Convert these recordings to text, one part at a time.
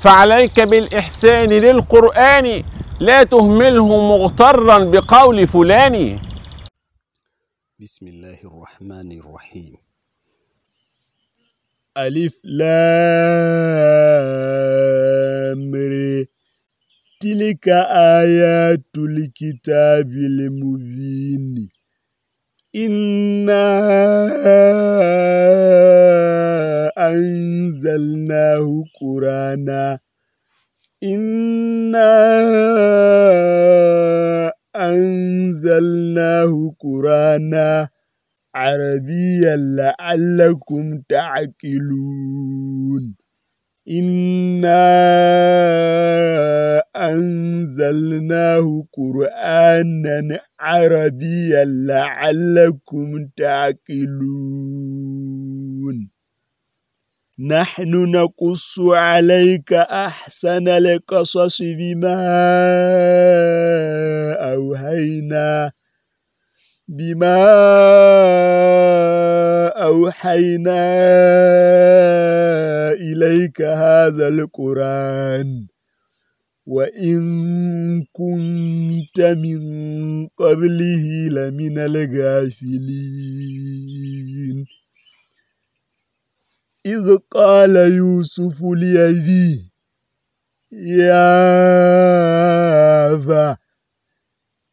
فعليك بالإحسان للقرآن لا تهمله مغترا بقول فلان. بسم الله الرحمن الرحيم. ألف لام ر. تلك آيات الكتاب المبين. إنا أنزلناه قرآنا إنا أنزلناه قرآنا عربيا لعلكم تعقلون إنا أنزلناه قرآنا عربيا لعلكم تعقلون نحن نقص عليك أحسن القصص بما أوهينا بما أوحينا إليك هذا القرآن وإن كنت من قبله لمن الغافلين. إذ قال يوسف لأبيه يا أبا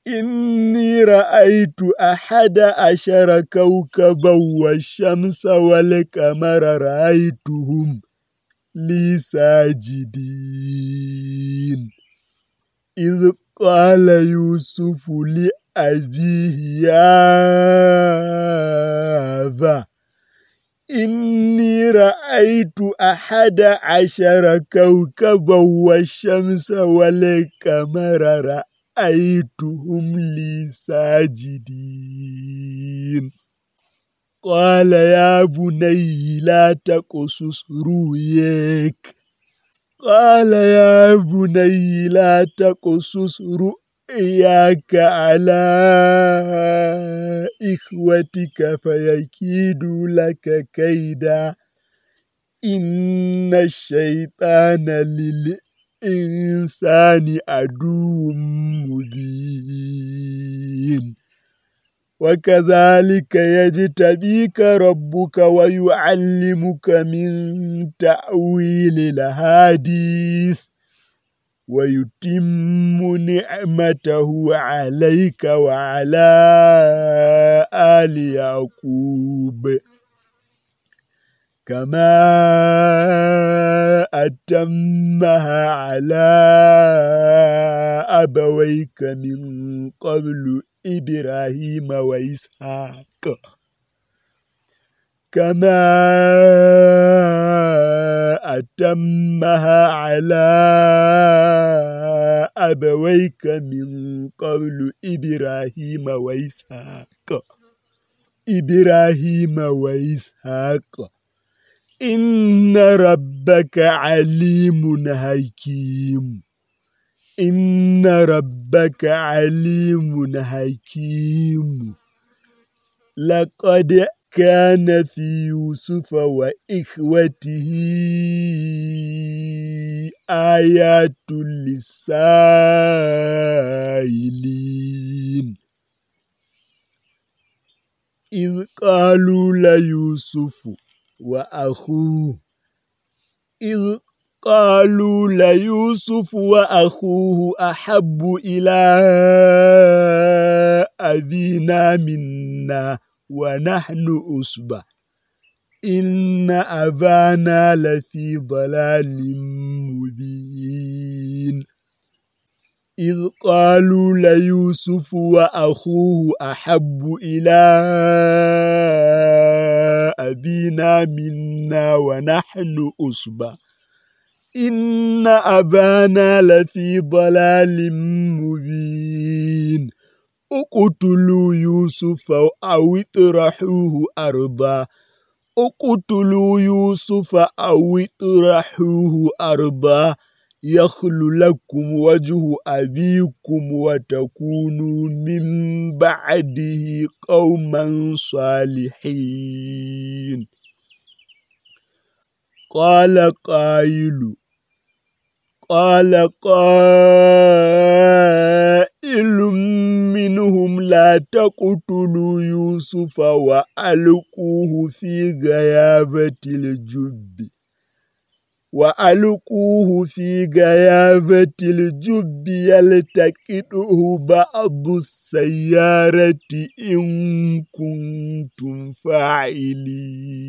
إني رأيت أحد عشر كوكبا والشمس والقمر رأيتهم لي ساجدين إذ قال يوسف لأبيه يا أبا إني رأيت أحد عشر كوكبا والشمس والقمر رأيتهم لي ساجدين قال يا بني لا تقصص رؤيك قال يا بني لا تقصص رؤياك على إخوتك فيكيدوا لك كيدا إن الشيطان للإنسان عدو مبين. وكذلك يجتبيك ربك ويعلمك من تأويل الحديث. ويتم نعمته عليك وعلى آل يعقوب. كما أتمها على أبويك من قبل إبراهيم وإسحاق. كما أتمها على أبويك من قبل إبراهيم وإسحاق. إبراهيم وإسحاق. إن ربك عليم حكيم. إن ربك عليم حكيم. لقد كان في يوسف وإخوته آيات للسائلين. إذ قالوا ليوسف وأخوه. إذ قالوا ليوسف وأخوه أحب إلى أبينا منا ونحن أصبع إن أبانا لفي ضلال مبين. إذ قالوا ليوسف وأخوه أحب إلى أبينا منا ونحن أصبع إن أبانا لفي ضلال مبين. اقتلوا يوسف أو اطرحوه أرضا. اقتلوا يوسف أو اطرحوه أرضا. يخل لكم وجه أبيكم وتكونوا من بعده قوما صالحين قال قائل قال قائل منهم لا تقتلوا يوسف وألقوه في غيابة الجب وألقوه في غيابة الجب يلتقطه بعض السيارة إن كنتم فاعلين.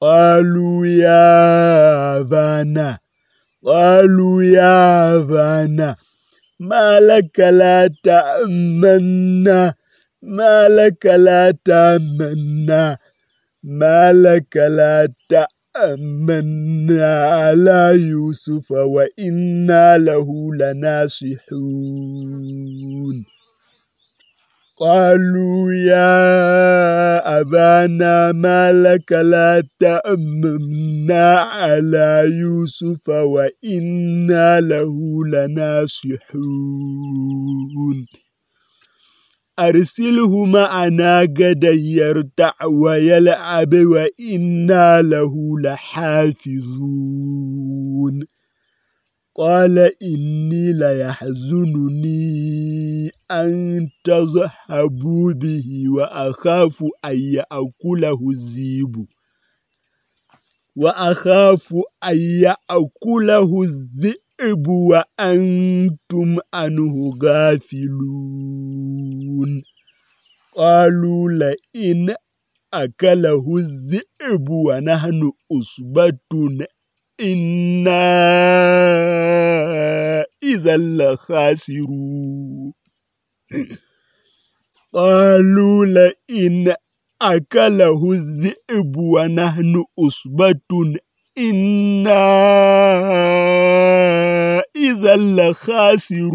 قالوا يا أبانا قالوا يا أبانا ما لك لا تأمنا ما لك لا تأمنا ما لك لا تأمنا على يوسف وإنا له لناصحون. قالوا يا أبانا ما لك لا تأمنا على يوسف وإنا له لناصحون. أرسله معنا غدا يرتع ويلعب وإنا له لحافظون. قال إني ليحزنني أن تذهبوا به وأخاف أن يأكله الذئب. وأخاف أن يأكله الذئب وأنتم عنه غافلون. قالوا لئن أكله الذئب ونحن أصبة إنا إذا لخاسرون. قالوا لئن أكله الذئب ونحن أصبة إنا إذا لخاسرون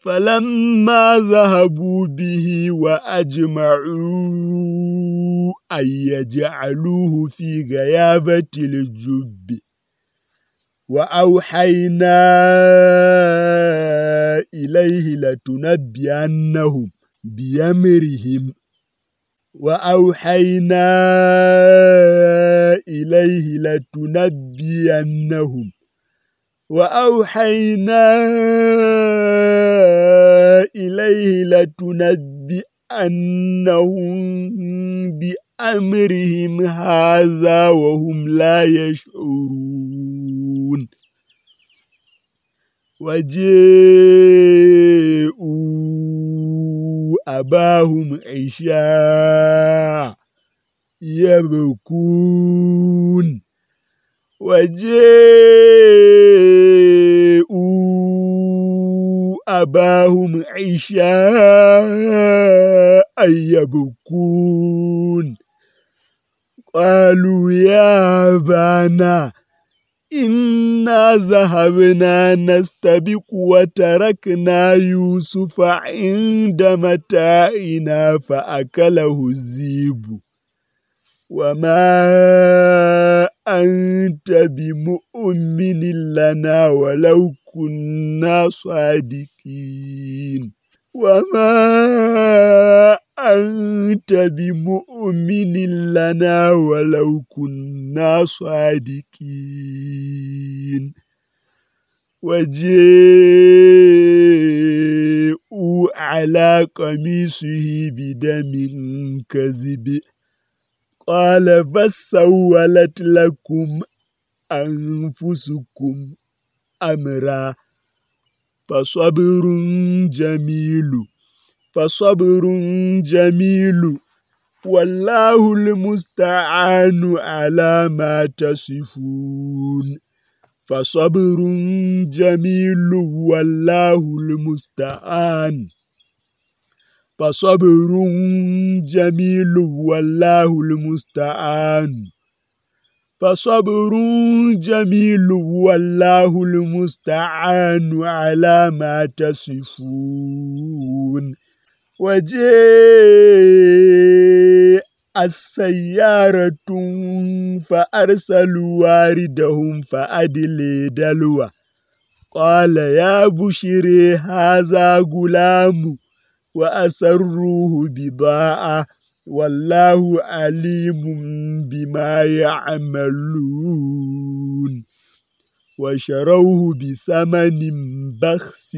فلما ذهبوا به وأجمعوا أن يجعلوه في غيابة الجب وأوحينا إليه لتنبئنهم بأمرهم وأوحينا إليه لتنبئنهم وأوحينا إليه لتنبئنهم بأمرهم هذا وهم لا يشعرون. وجاءوا أباهم عشاء يبكون. وجاءوا أباهم عشاء يبكون. قالوا يا أبانا إنا ذهبنا نستبق وتركنا يوسف عند متاعنا فأكله الذئب وما أنت بمؤمن لنا ولو كنا صادقين وما أنت بمؤمن لنا ولو كنا صادقين وجاءوا على قميصه بدم كذب قال فسولت لكم أنفسكم أمرا فصبر جميل فصبر جميل. والله المستعان على ما تصفون. فصبر جميل والله المستعان. فصبر جميل والله المستعان. فصبر جميل والله المستعان على ما تصفون. وجاء السيارة فأرسلوا واردهم فأدلي دلوه قال يا بشري هذا غلام وأسروه بضاعة والله عليم بما يعملون وشروه بثمن بخس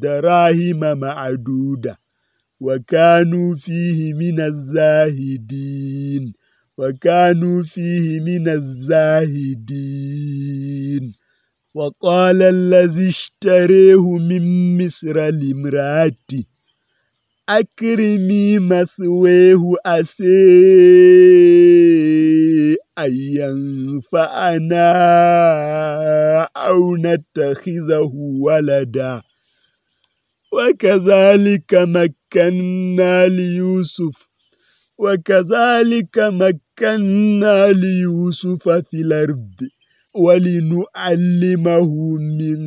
دراهم معدودة وكانوا فيه من الزاهدين وكانوا فيه من الزاهدين. وقال الذي اشتريه من مصر لامرأته أكرمي مثويه أسي أن ينفعنا أو نتخذه ولدا. وكذلك مكنا ليوسف. وكذلك مكنا ليوسف في الأرض. ولنعلمه من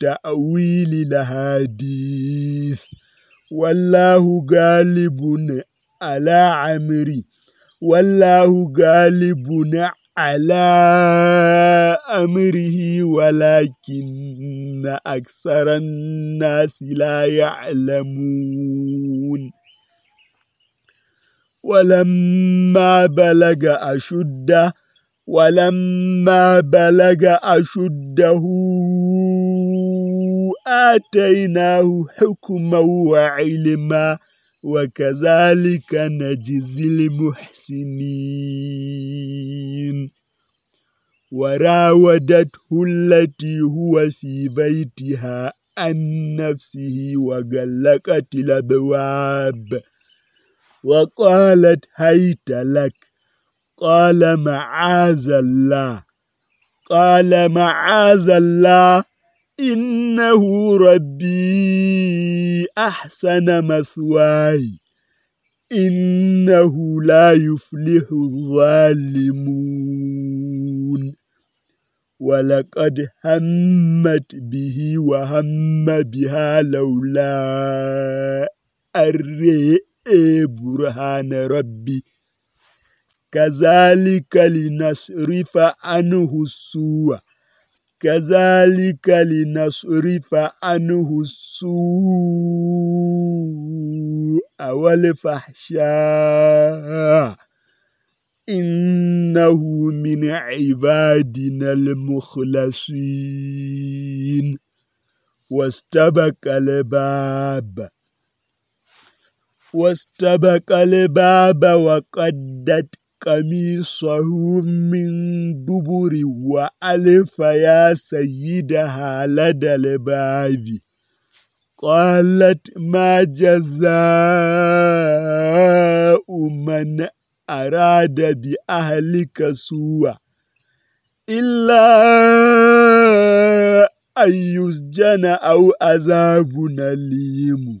تأويل الحديث. والله غالب على عمري والله غالب على أمره ولكن أكثر الناس لا يعلمون. ولما بلغ أشده ولما بلغ أشده آتيناه حكما وعلما وكذلك نجزي المحسنين. وراودته التي هو في بيتها عن نفسه وغلقت الأبواب. وقالت هيت لك. قال معاذ الله. قال معاذ الله إنه ربي أحسن مثواي. إنه لا يفلح الظالمون. ولقد همت به وهم بها لولا أرئ برهان ربي. كذلك لنصرف عنه السوء. كذلك لنصرف عنه السوء والفحشاء إنه من عبادنا المخلصين واستبق الباب واستبق الباب وقدت قميصه من دبر وألف يا سيدها لدى الباب قالت ما جزاء من أراد بأهلك سوء إلا أن يسجن أو عذاب أليم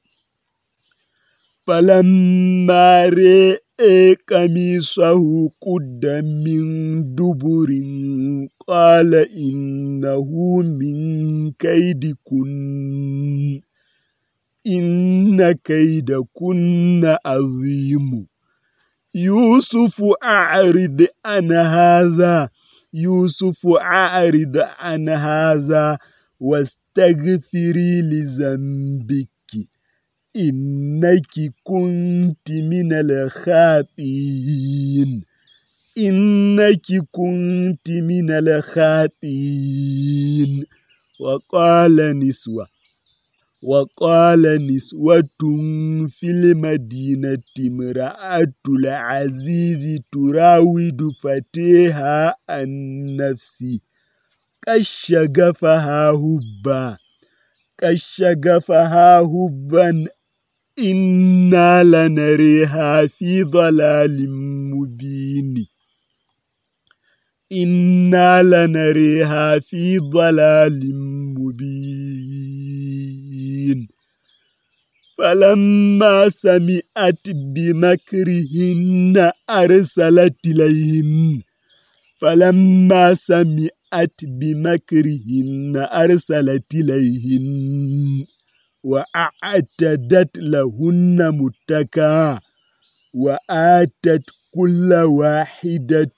فلما رأى قميصه قد من دبر قال إنه من كيدكن. إن كيدكن عظيم. يوسف أعرض عن هذا. يوسف أعرض عن هذا واستغفري لذنبك. إنك كنت من الخاطئين إنك كنت من الخاطئين وقال نسوة وقال نسوة في المدينة امرأة العزيز تراود فتيها عن نفسي كشغفها هبا كشغفها هبا إنا لنريها في ضلال مبين. إنا لنريها في ضلال مبين. فلما سمعت بمكرهن أرسلت إليهن. فلما سمعت بمكرهن أرسلت إليهن. وأعتدت لهن متكأ وآتت كل واحدة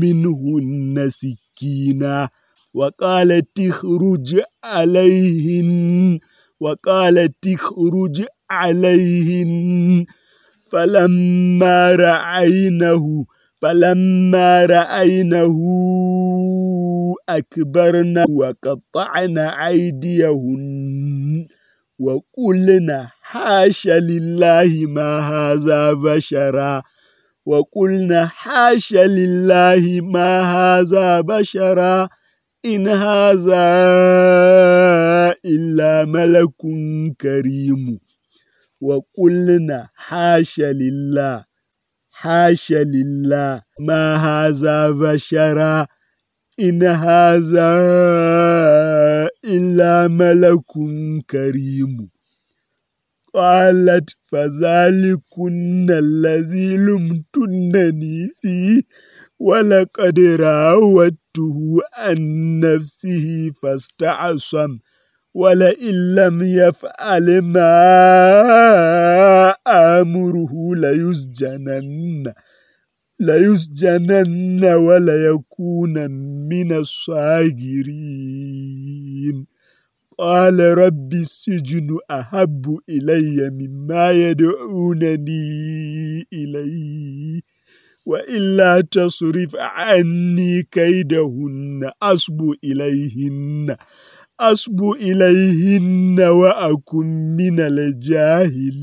منهن سكينا وقالت اخرج عليهن وقالت اخرج عليهن. فلما رأينه فلما رأينه أكبرن وقطعن أيديهن. وقلنا حاش لله ما هذا بشرا وقلنا حاش لله ما هذا بشرا إن هذا إلا ملك كريم وقلنا حاش لله حاش لله ما هذا بشرا إن هذا إلا ملك كريم. قالت فذلكن الذي لمتنني فيه ولقد راودته عن نفسه فاستعصم ولئن لم يفعل ما آمره ليسجنن. ليسجنن وليكون من الصاغرين. قال رب السجن أحب إلي مما يدعونني إليه وإلا تصرف عني كيدهن. أصب إليهن أصب إليهن وأكن من الجاهلين.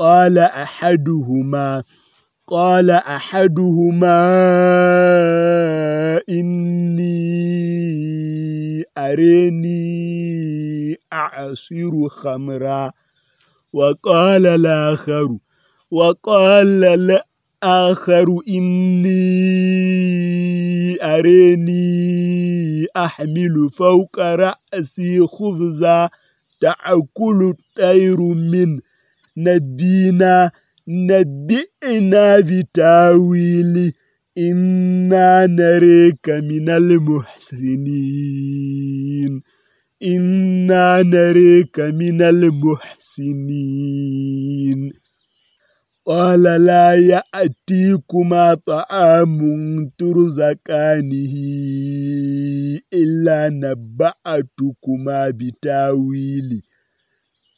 قال أحدهما قال أحدهما إني أريني أعصر خمرا. وقال الآخر وقال الآخر إني أريني أحمل فوق رأسي خبزا تأكل الطير من نبينا نبئنا بتاويل إنا نريك من المحسنين إنا نريك من المحسنين قال لا يأتيكما طعام ترزقانه إلا نبأتكما بتاويل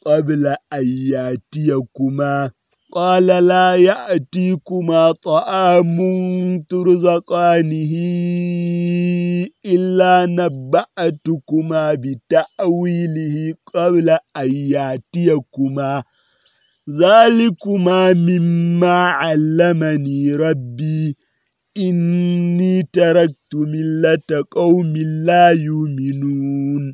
قبل أن يأتيكما قال لا يأتيكما طعام ترزقانه إلا نبأتكما بتأويله قبل أن يأتيكما ذلكما مما علمني ربي إني تركت ملة قوم لا يؤمنون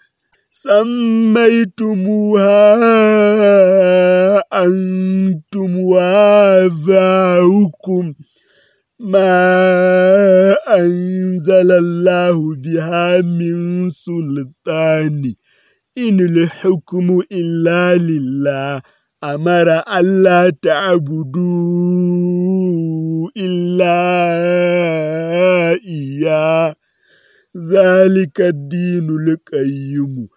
سميتموها أنتم وآباؤكم ما أنزل الله بها من سلطان إن الحكم إلا لله أمر ألا تعبدوا إلا إياه ذلك الدين القيم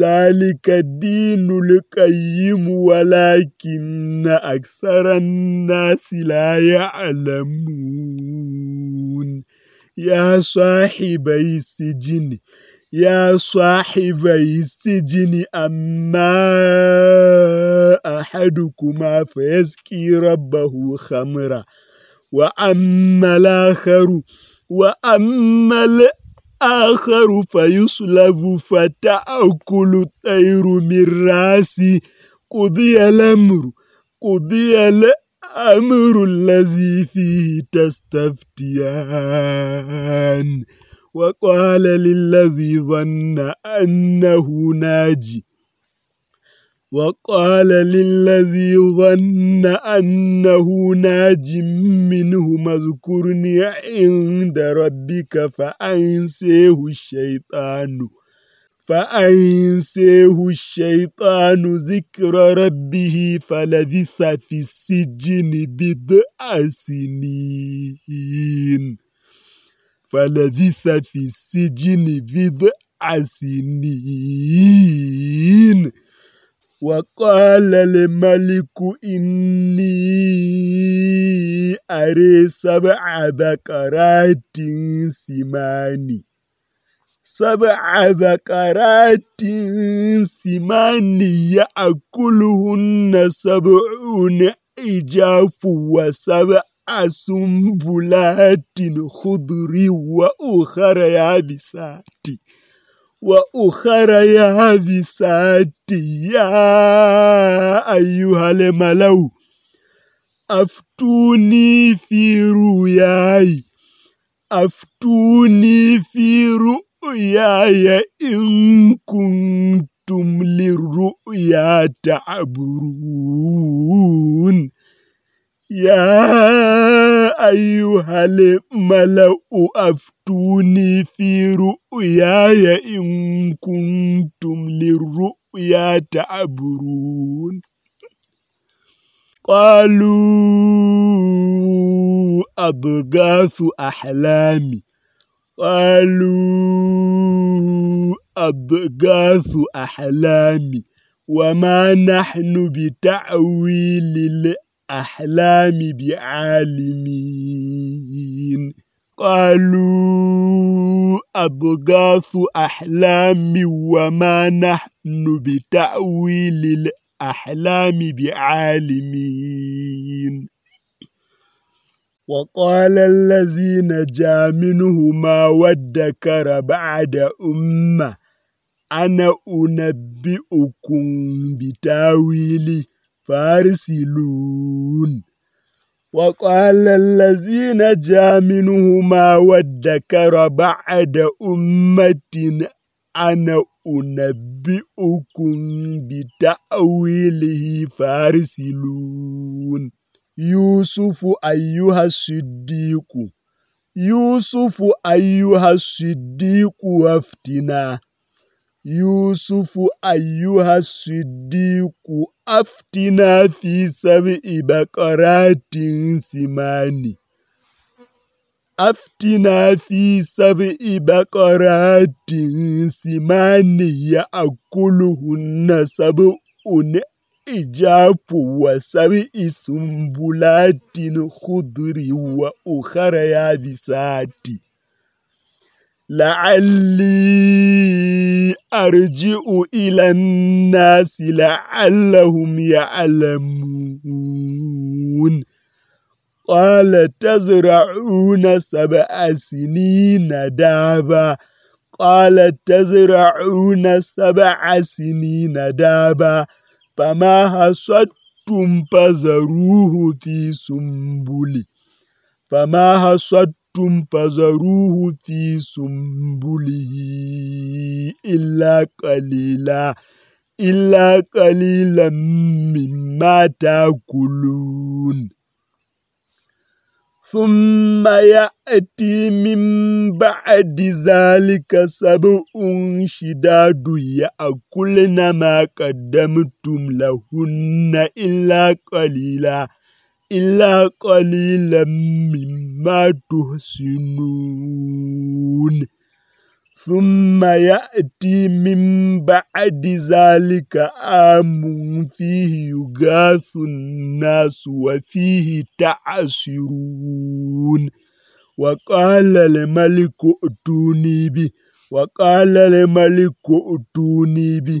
ذلك الدين القيم ولكن أكثر الناس لا يعلمون. يا صاحبي السجن يا صاحبي السجن أما أحدكما فيسكي ربه خمرا وأما الآخر وأما الآخر فيصلب فتأكل الطير من رأسي. قضي الأمر قضي الأمر الذي فيه تستفتيان. وقال للذي ظن أنه ناجي وقال للذي ظن أنه ناج منه اذكرني عند ربك فأنسيه الشيطان فأنسيه الشيطان ذكر ربه فلبث في السجن بضع سنين. فلبث في السجن بضع سنين. وقال الملك إني أري سبع بقرات سمان سبع بقرات سمان يأكلهن سبعون عجاف وسبع سنبلات خضر وأخر يابسات وأخر يابسات يا أيها الملو أفتوني في رؤياي أفتوني في رؤياي إن كنتم للرؤيا تعبرون يا أيها الملأ أفتوني في رؤياي إن كنتم للرؤيا تعبرون. قالوا أضغاث أحلام. قالوا أضغاث أحلام. وما نحن بتأويل الأحلام بعالمين. قالوا أضغاث أحلام وما نحن بتأويل الأحلام بعالمين. وقال الذي نجا منهما وادكر بعد أمة أنا أنبئكم بتأويل فارسلون. وقال الذي نجا منهما وادكر بعد أمة أنا أنبئكم بتأويله فارسلون يوسف أيها الصديق يوسف أيها الصديق وافتنا يوسف أيها الصديق أفتنا في سبع بقرات سمان أفتنا في سبع بقرات سمان يأكلهن سبع إجاب وسبع سنبلات خضر وأخر يابسات لعلي أرجع إلى الناس لعلهم يعلمون. قال تزرعون سبع سنين دابا. قال تزرعون سبع سنين دابا. فما حصدتم فذروه في سنبله فما حصدتم فذروه في سنبله إلا قليلا إلا قليلا مما تأكلون ثم يأتي من بعد ذلك سبع شداد يأكلن ما قدمتم لهن إلا قليلا إلا قليلا مما تحسنون. ثم يأتي من بعد ذلك عام فيه يغاث الناس وفيه تعسرون. وقال الملك ائتوني به وقال الملك ائتوني به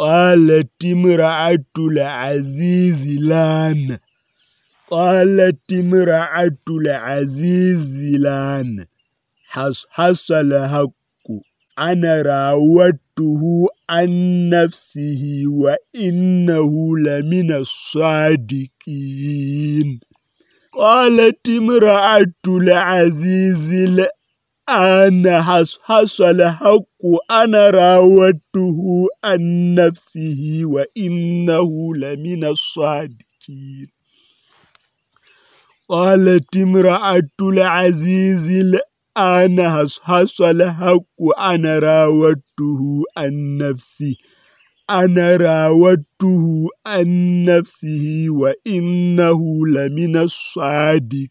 قالت امرأة العزيز لأن. قالت امرأة العزيز لأن. حصحص الحق. أنا راودته عن نفسه وإنه لمن الصادقين. قالت امرأة العزيز الآن حصحص الحق أنا راودته عن نفسه وإنه لمن الصادقين. قالت امرأة العزيز الآن حصحص الحق أنا راودته عن نفسي أنا راودته عن نفسه وإنه لمن الصادقين.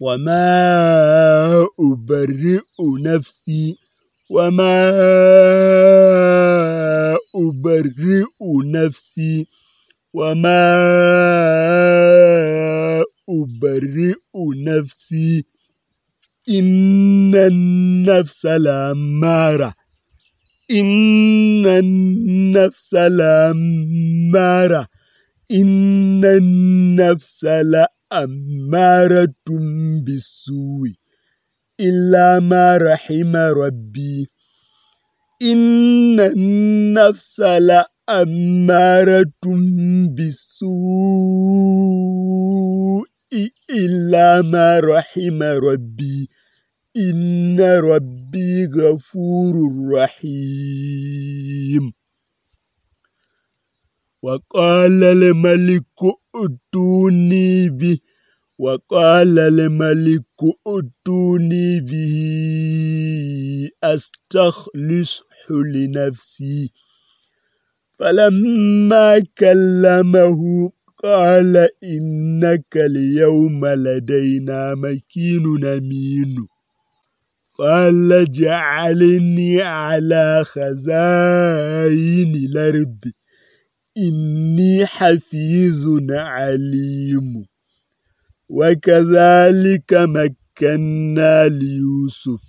وما أبرئ نفسي وما أبرئ نفسي وما أبرئ نفسي إن النفس لأمارة إن النفس لأمارة إن النفس لأمارة بالسوء إلا ما رحم ربي. إن النفس لأمارة بالسوء إلا ما رحم ربي. إن ربي غفور رحيم. وقال الملك ائتوني به وقال الملك ائتوني به أستخلصه لنفسي فلما كلمه قال إنك اليوم لدينا مكين أمين قال جعلني على خزائن الأرض إني حفيظ عليم. وكذلك مكنا ليوسف.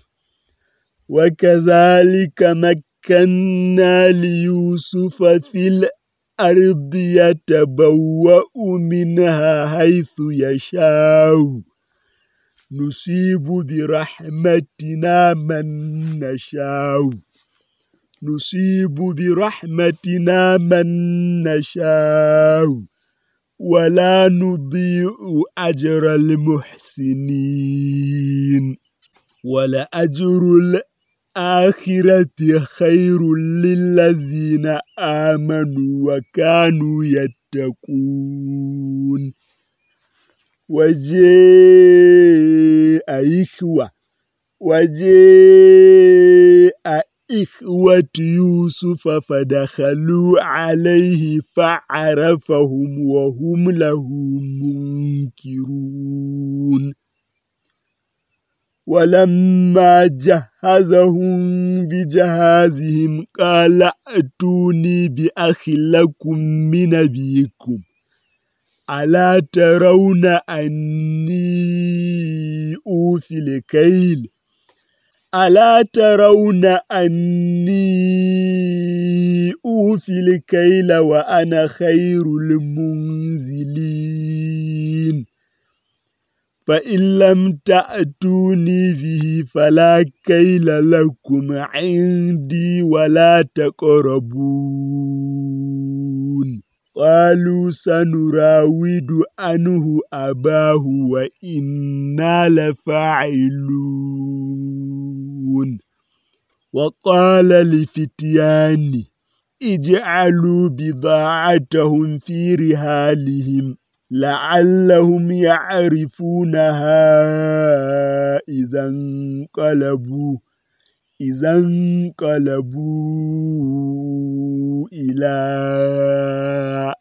وكذلك مكنا ليوسف في الأرض يتبوأ منها حيث يشاء. نصيب برحمتنا من نشاء. نصيب برحمتنا من نشاء ولا نضيع أجر المحسنين ولا أجر الآخرة خير للذين آمنوا وكانوا يتقون. وجاء إخوة وجاء إخوة يوسف فدخلوا عليه فعرفهم وهم له منكرون ولما جهزهم بجهازهم قال ائتوني بأخ لكم من أبيكم ألا ترون أني أوفي الكيل ألا ترون أني أوفي الكيل وأنا خير المنزلين. فإن لم تأتوني به فلا كيل لكم عندي ولا تقربون. قالوا سنراود عنه أباه وإنا لفاعلون. وقال لفتيان اجعلوا بضاعتهم في رهالهم لعلهم يعرفونها إذا انقلبوا. إذا انقلبوا إلى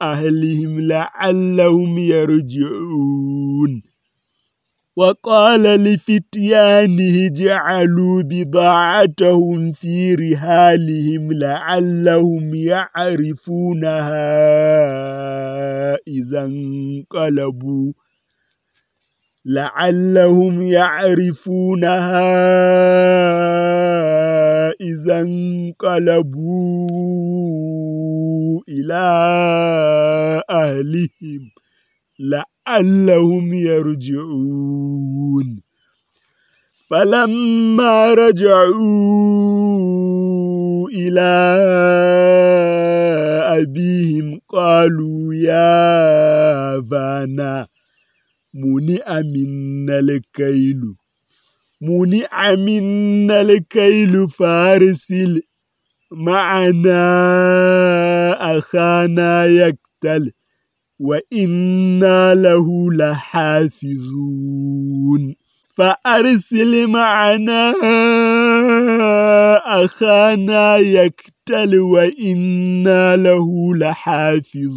أهلهم لعلهم يرجعون. وقال لفتيانه جعلوا بضاعتهم في رهالهم لعلهم يعرفونها. إذا انقلبوا لعلهم يعرفونها إذا انقلبوا إلى أهلهم لعلهم يرجعون. فلما رجعوا إلى أبيهم قالوا يا فانا منع منا الكيل منع منا الكيل فارسل معنا أخانا يقتل. وإنا له لحافظون. فأرسل معنا أخانا يكتل وإنا له لحافظون.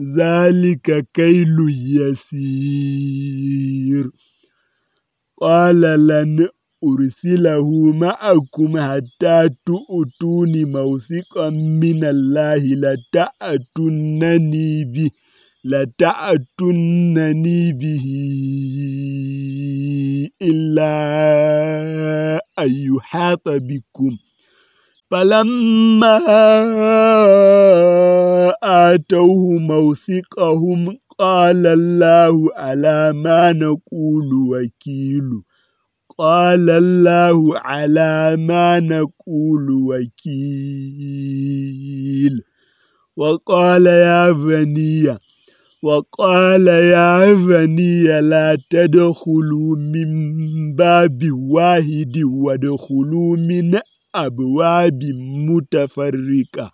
ذلك كيل يسير. قال لن أرسله معكم حتى تؤتوني موثقا من الله لتأتونني به لتأتونني به إلا أن يحاط بكم. فلما آتوه موثقهم قال الله على ما نقول وكيل. قال الله على ما نقول وكيل. وقال يا بني وقال يا بني لا تدخلوا من باب واحد وادخلوا من أبواب متفرقة.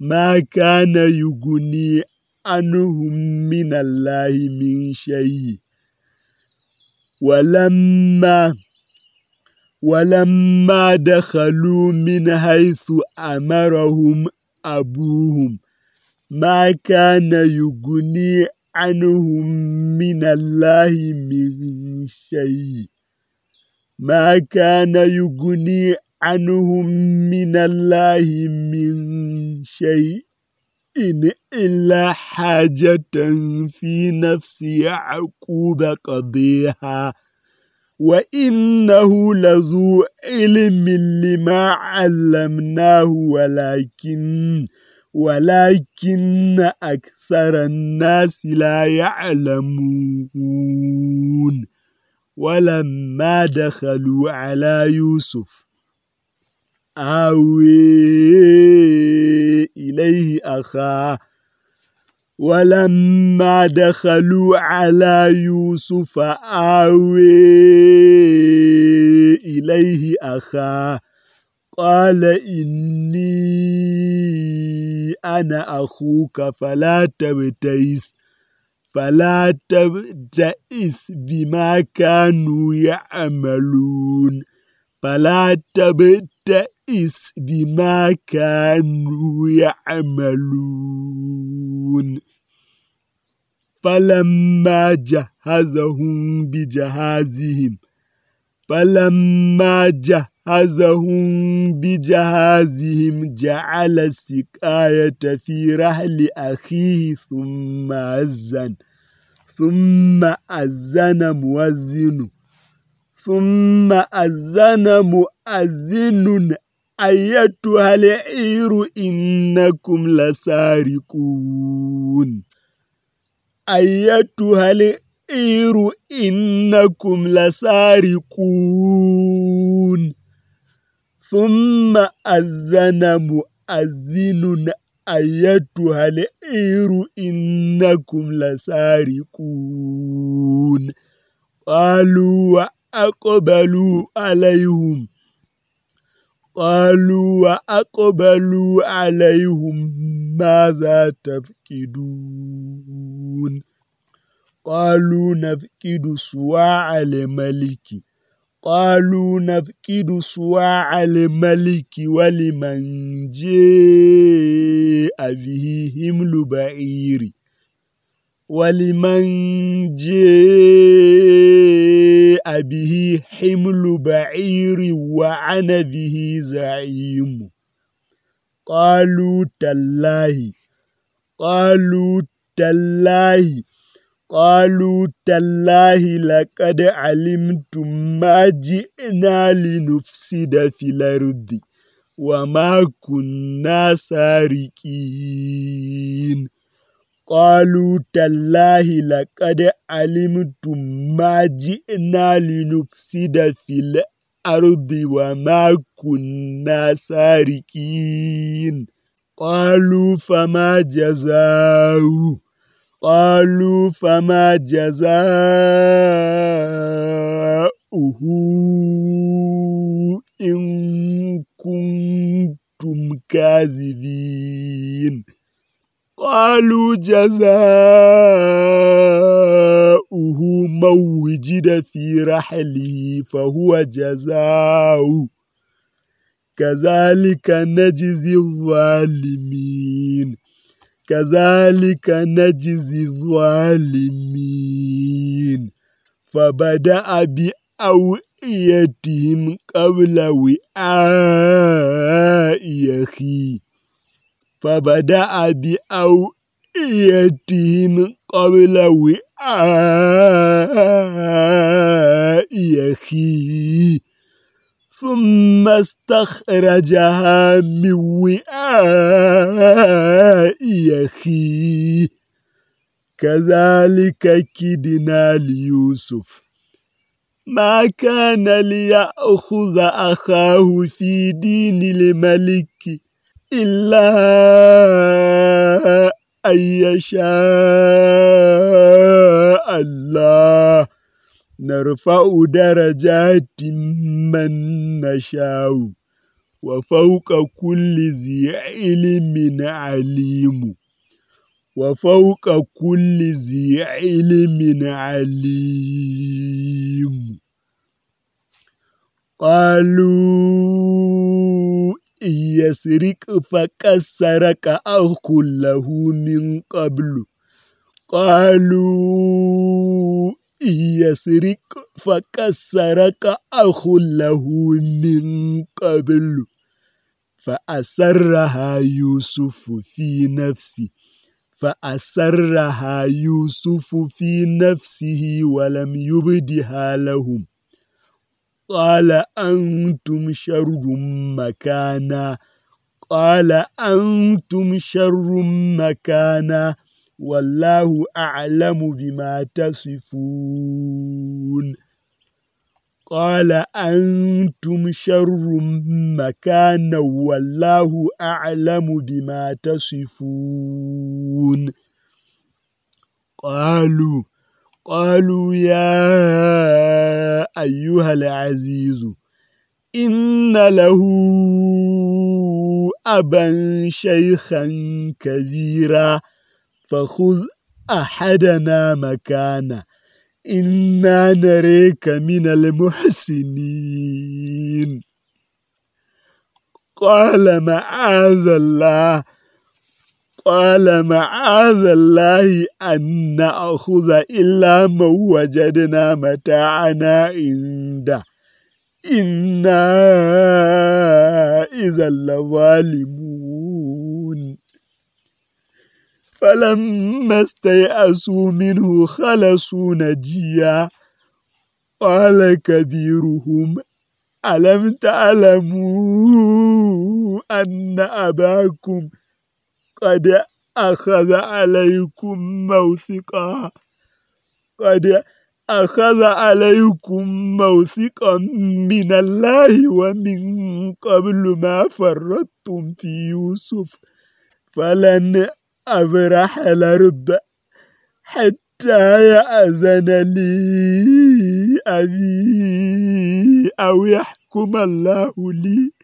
ما كان يغني عنهم من الله من شيء. ولما ولما دخلوا من حيث أمرهم أبوهم ما كان يغني عنهم من الله من شيء. ما كان يغني عنهم من الله من شيء إن إلا حاجة في نفس يعقوب قضيها. وإنه لذو علم لما علمناه ولكن ولكن أكثر الناس لا يعلمون. ولما دخلوا على يوسف آوي إليه أخاه ولما دخلوا على يوسف آوي إليه أخاه قال إني أنا أخوك فلا تبتئس فلا تبتئس بما كانوا يعملون فلا تبتئس بما كانوا يعملون. فلما جهزهم بجهازهم فلما جهزهم بجهازهم جعل السقاية في رحل أخيه ثم أذن ثم أذن مؤذن ثم أذن مؤذن أيتها العير إنكم لسارقون أيتها العير إنكم لسارقون ثم أذن مؤذن أيتها العير إنكم لسارقون قالوا وأقبلوا عليهم قالوا وأقبلوا عليهم ماذا تفقدون؟ قالوا نفقد سواع الملك. قالوا نفقد سواع الملك ولمن جاء به حمل بعير. ولمن جاء به حمل بعير وعن به زعيم قالوا تالله قالوا تالله قالوا تالله لقد علمتم ما جئنا لنفسد في الأرض وما كنا سارقين قالوا تالله لقد علمتم ما جئنا لنفسد في الأرض وما كنا سارقين. قالوا فما جزاؤه؟ قالوا فما جزاؤه إن كنتم كاذبين. قالوا جزاؤه من وجد في رحله فهو جزاؤه. كذلك نجزي الظالمين. كذلك نجزي الظالمين. فبدأ بأوئيتهم قبل وعاء يخي. فبدأ بأوئيتهم قبل وعاء يخي ثم استخرجها من وعاء يخي كذلك كدنا ليوسف. ما كان ليأخذ أخاه في دين الملك إلا أن يشاء الله. نرفع درجات من نشاء وفوق كل ذي علم عليم. وفوق كل ذي علم عليم. قالوا يسرق فقد سرق أخ له من قبل. قالوا يسرق فقد سرق أخ له من قبل. فأسرها يوسف في نفسه. فأسرها يوسف في نفسه ولم يبدها لهم. قال أنتم شر مكانا. قال أنتم شر مكانا. والله أعلم بما تصفون. قال أنتم شر مكانا. والله أعلم بما تصفون. قالوا قالوا يا أيها العزيز إن له أبا شيخا كبيرا فخذ أحدنا مكانه. إنا نريك من المحسنين. قال معاذ الله قال معاذ الله أن نأخذ إلا من وجدنا متاعنا عنده. إنا إذا لظالمون. فلما استيأسوا منه خلصوا نجيا. قال كبيرهم ألم تعلموا أن أباكم قد أخذ عليكم موثقا. قد أخذ عليكم موثقا من الله ومن قبل ما فرطتم في يوسف. فلن أبرح الأرض حتى يأذن لي أبي أو يحكم الله لي.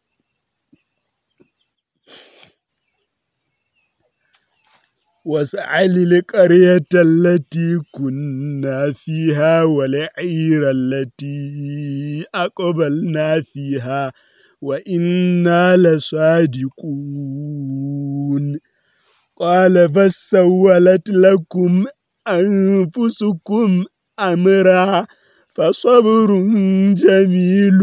واسعل القرية التي كنا فيها والعير التي أقبلنا فيها وإنا لصادقون. قال فسولت لكم أنفسكم أمرا فصبر جميل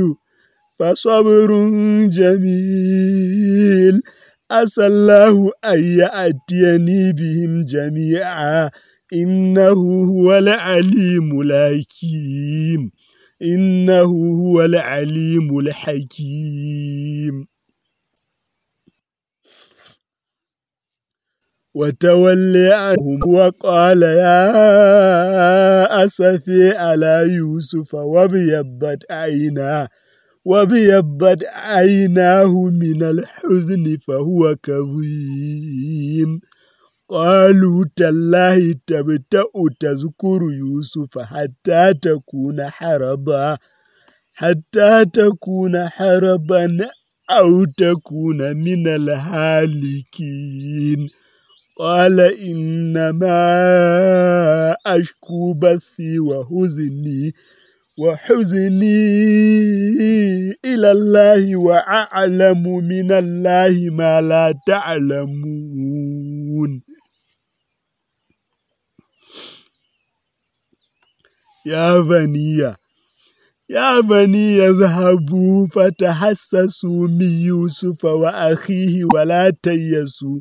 فصبر جميل. عسى الله أن يأتيني بهم جميعا إنه هو العليم الحكيم. إنه هو العليم الحكيم. وتولي عنهم وقال يا أسفي على يوسف وابيضت عيناه وبيضت عيناه من الحزن فهو كظيم. قالوا تالله تبتأ تذكر يوسف حتى تكون حرضا حتى تكون حرضا أو تكون من الهالكين. قال إنما أشكو بثي وهزني وحزني إلى الله وأعلم من الله ما لا تعلمون. يا بني يا بني يذهبوا فتحسسوا من يوسف وأخيه ولا تيسوا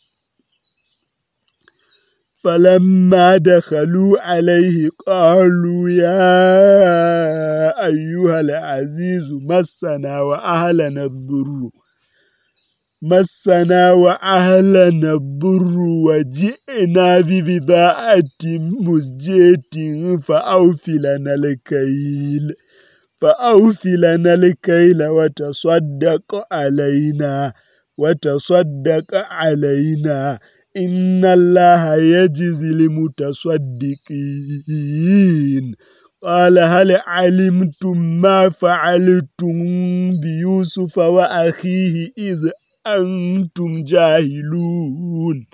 فلما دخلوا عليه قالوا يا أيها العزيز مسنا وأهلنا الضر مسنا وأهلنا الضر وجئنا ببضاعة مزجية فأوف لنا الكيل فأوف لنا الكيل وتصدق علينا وتصدق علينا إن الله يجزي المتصدقين قال هل علمتم ما فعلتم بيوسف وأخيه إذ أنتم جاهلون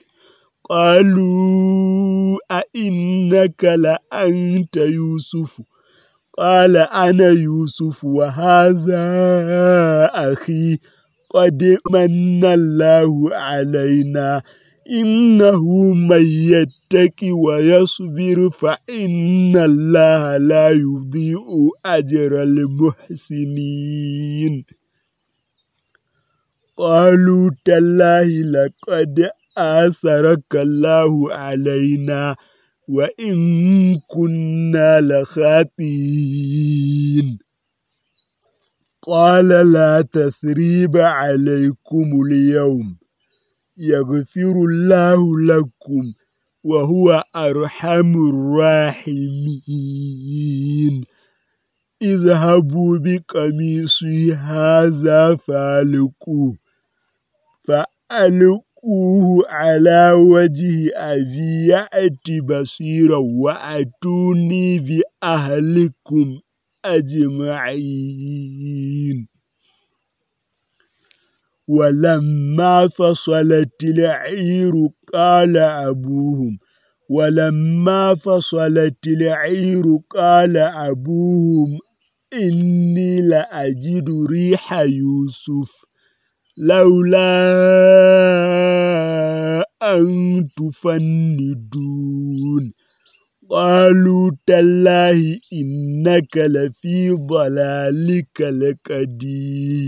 قالوا أئنك لأنت يوسف قال أنا يوسف وهذا أخي قد من الله علينا إنه من يتك ويصبر فإن الله لا يضيء أجر المحسنين. قالوا تالله لقد آثرك الله علينا وإن كنا لخاطئين. قال لا تثريب عليكم اليوم. يغفر الله لكم وهو أرحم الراحمين. اذهبوا بقميصي هذا فألقوا فألقوه على وجه أبي يأت بصيرا وأتوني بأهلكم أجمعين. ولما فصلت العير قال أبوهم ولما فصلت العير قال أبوهم إني لأجد ريح يوسف لولا أن تفندون. قالوا تالله إنك لفي ضلالك القديم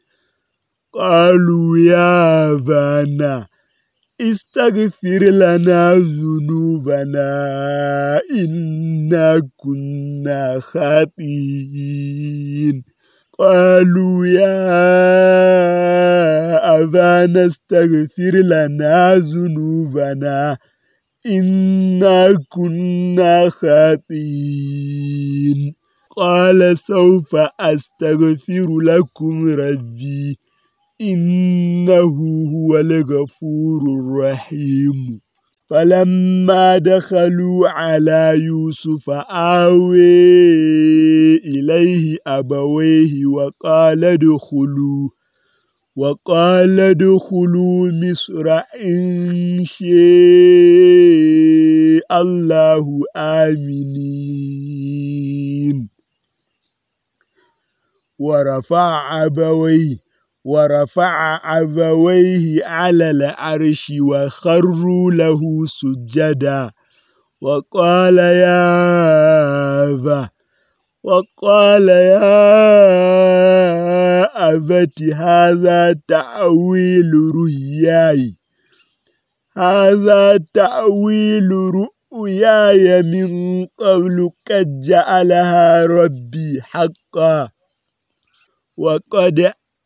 قالوا يا فانا استغفر لنا ذنوبنا إنا كنا خاطئين. قالوا يا أبانا استغفر لنا ذنوبنا إنا كنا خاطئين. قال سوف أستغفر لكم ربي. إنه هو الغفور الرحيم. فلما دخلوا على يوسف آوي إليه أبويه وقال ادخلوا وقال ادخلوا مصر إن شاء الله آمنين. ورفع أبويه ورفع أبويه على العرش وخروا له سجدا. وقال يا أبا وقال يا أبت هذا تأويل رؤياي. هذا تأويل رؤياي من قبل قد جعلها ربي حقا. وقد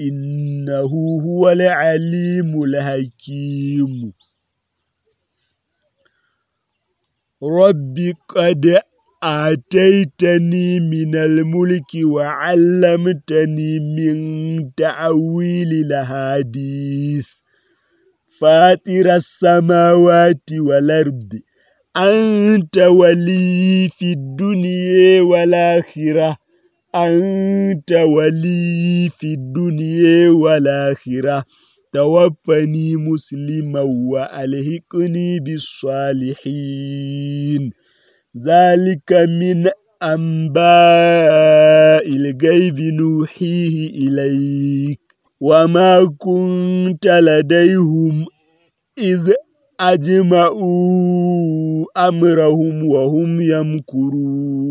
إنه هو العليم الحكيم. رب قد آتيتني من الملك وعلمتني من تعويل الحديث فاتر السماوات والأرض أنت ولي في الدنيا والآخرة. أنت ولي في الدنيا والآخرة توفني مسلما وألهقني بالصالحين ذلك من أنباء الغيب نوحيه إليك وما كنت لديهم إذ أجمعوا أمرهم وهم يمكرون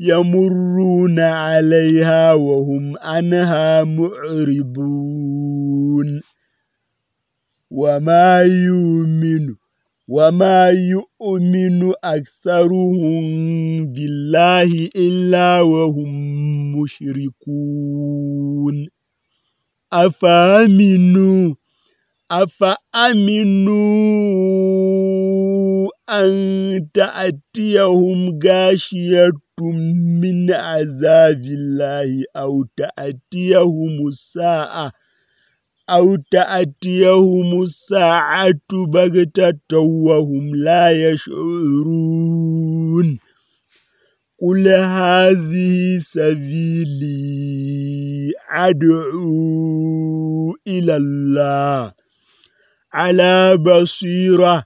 يمرون عليها وهم عنها معرضون وما يؤمن وما يؤمن أكثرهم بالله إلا وهم مشركون أفامنوا أفأمنوا أن تأتيهم غاشية من عذاب الله أو تأتيهم الساعة أو تأتيهم الساعة بغتة وهم لا يشعرون قل هذه سبيلي أدعو إلى الله على بصيرة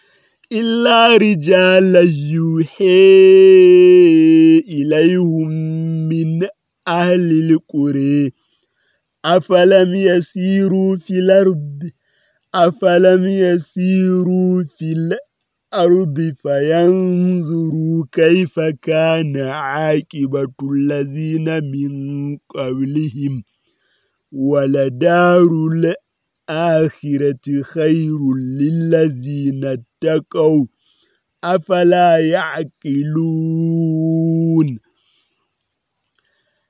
إلا رجالا يوحي إليهم من أهل القرى. أفلم يسيروا في الأرض؟ أفلم يسيروا في الأرض فينظروا كيف كان عاقبة الذين من قبلهم. ولدار الآخرة خير للذين اتقوا أفلا يعقلون.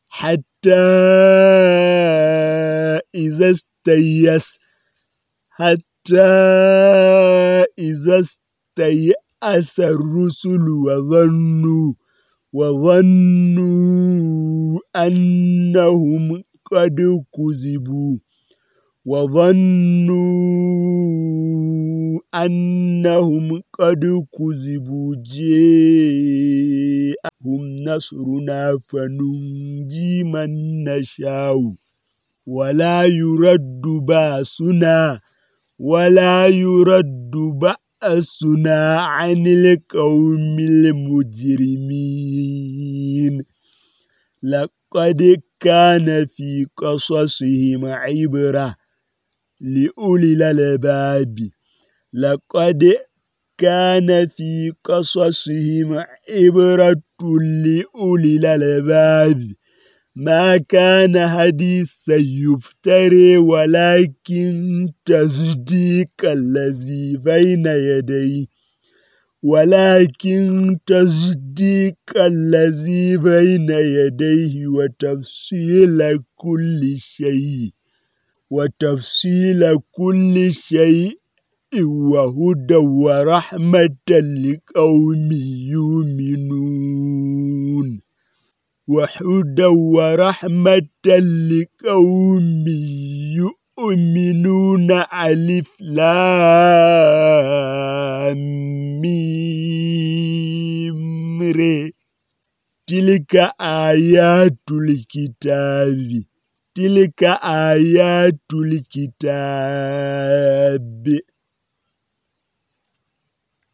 حتى إذا استيس حتى إذا استيأس الرسل وظنوا وظنوا أنهم قد كذبوا. وظنوا أنهم قد كذبوا جاءهم نصرنا فننجي من نشاء. ولا يرد بأسنا ولا يرد بأسنا عن القوم المجرمين. لقد كان في قصصهم عبرة لأولي الألباب. لقد كان في قصصهم عبرة لأولي الألباب. ما كان حديثا يفتري ولكن تصديق الذي بين يديه. ولكن تصديق الذي بين يديه وتفصيل كل شيء. وتفصيل كل شيء وهدى ورحمة لقوم يؤمنون. وهدى ورحمة لقوم يؤمنون ألف لام ميم. تلك آيات الكتاب. تِلْكَ آيَاتُ الْكِتَابِ